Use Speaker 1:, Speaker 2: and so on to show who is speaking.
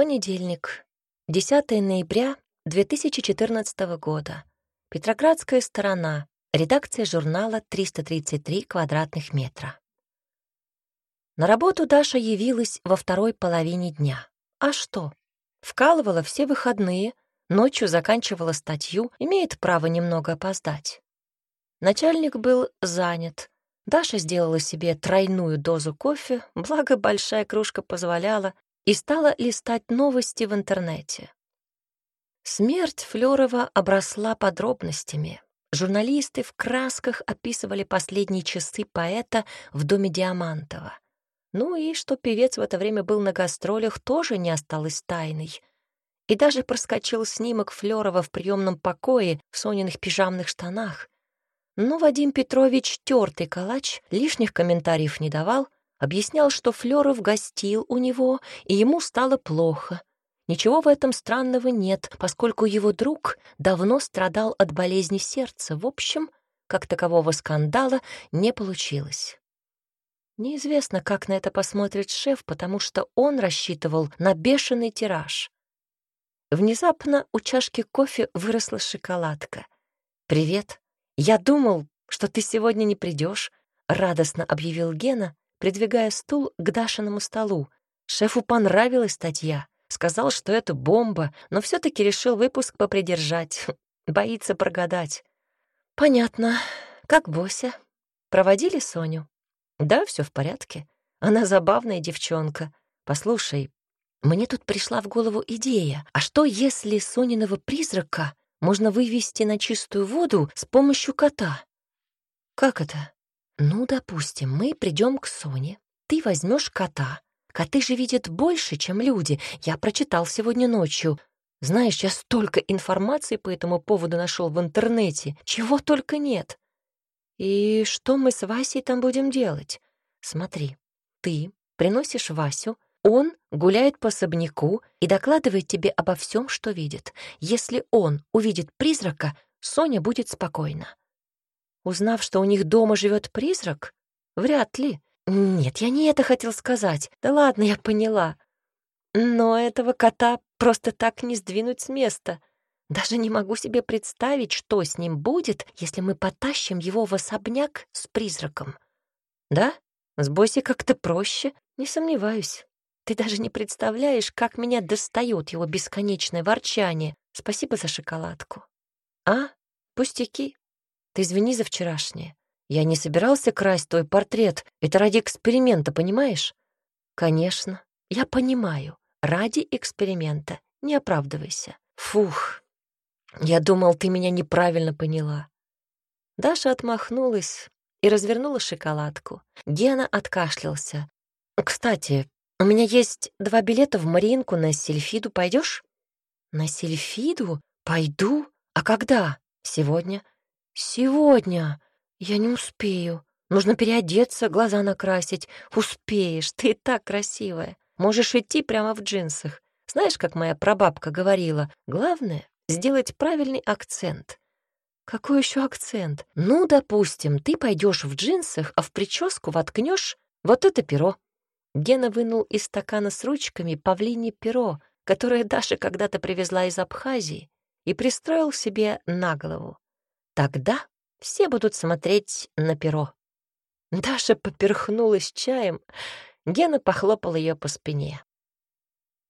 Speaker 1: Понедельник, 10 ноября 2014 года. Петроградская сторона. Редакция журнала «333 квадратных метра». На работу Даша явилась во второй половине дня. А что? Вкалывала все выходные, ночью заканчивала статью, имеет право немного опоздать. Начальник был занят. Даша сделала себе тройную дозу кофе, благо большая кружка позволяла, и стала листать новости в интернете. Смерть Флёрова обросла подробностями. Журналисты в красках описывали последние часы поэта в доме Диамантова. Ну и что певец в это время был на гастролях, тоже не осталось тайной. И даже проскочил снимок Флёрова в приемном покое в Сониных пижамных штанах. Но Вадим Петрович, тертый калач, лишних комментариев не давал — Объяснял, что Флёров гостил у него, и ему стало плохо. Ничего в этом странного нет, поскольку его друг давно страдал от болезни сердца. В общем, как такового скандала не получилось. Неизвестно, как на это посмотрит шеф, потому что он рассчитывал на бешеный тираж. Внезапно у чашки кофе выросла шоколадка. «Привет. Я думал, что ты сегодня не придешь», — радостно объявил Гена, придвигая стул к Дашиному столу. Шефу понравилась статья. Сказал, что это бомба, но все таки решил выпуск попридержать. Боится прогадать. «Понятно. Как Бося? Проводили Соню?» «Да, все в порядке. Она забавная девчонка. Послушай, мне тут пришла в голову идея. А что, если Сониного призрака можно вывести на чистую воду с помощью кота?» «Как это?» Ну, допустим, мы придем к Соне. Ты возьмешь кота. Коты же видят больше, чем люди. Я прочитал сегодня ночью. Знаешь, я столько информации по этому поводу нашел в интернете. Чего только нет. И что мы с Васей там будем делать? Смотри, ты приносишь Васю, он гуляет по особняку и докладывает тебе обо всем, что видит. Если он увидит призрака, Соня будет спокойна. Узнав, что у них дома живет призрак? Вряд ли. Нет, я не это хотел сказать. Да ладно, я поняла. Но этого кота просто так не сдвинуть с места. Даже не могу себе представить, что с ним будет, если мы потащим его в особняк с призраком. Да? С Боси как-то проще, не сомневаюсь. Ты даже не представляешь, как меня достает его бесконечное ворчание. Спасибо за шоколадку. А? Пустяки. Ты извини за вчерашнее. Я не собирался красть твой портрет. Это ради эксперимента, понимаешь? Конечно, я понимаю. Ради эксперимента. Не оправдывайся. Фух. Я думал, ты меня неправильно поняла. Даша отмахнулась и развернула шоколадку. Гена откашлялся. «Кстати, у меня есть два билета в Мариинку на сельфиду. Пойдешь? «На сельфиду? Пойду. А когда?» «Сегодня. «Сегодня? Я не успею. Нужно переодеться, глаза накрасить. Успеешь, ты и так красивая. Можешь идти прямо в джинсах. Знаешь, как моя прабабка говорила, главное — сделать правильный акцент. Какой еще акцент? Ну, допустим, ты пойдешь в джинсах, а в прическу воткнешь вот это перо. Гена вынул из стакана с ручками павлине перо, которое Даша когда-то привезла из Абхазии, и пристроил себе на голову. Тогда все будут смотреть на перо. Даша поперхнулась чаем, Гена похлопал ее по спине.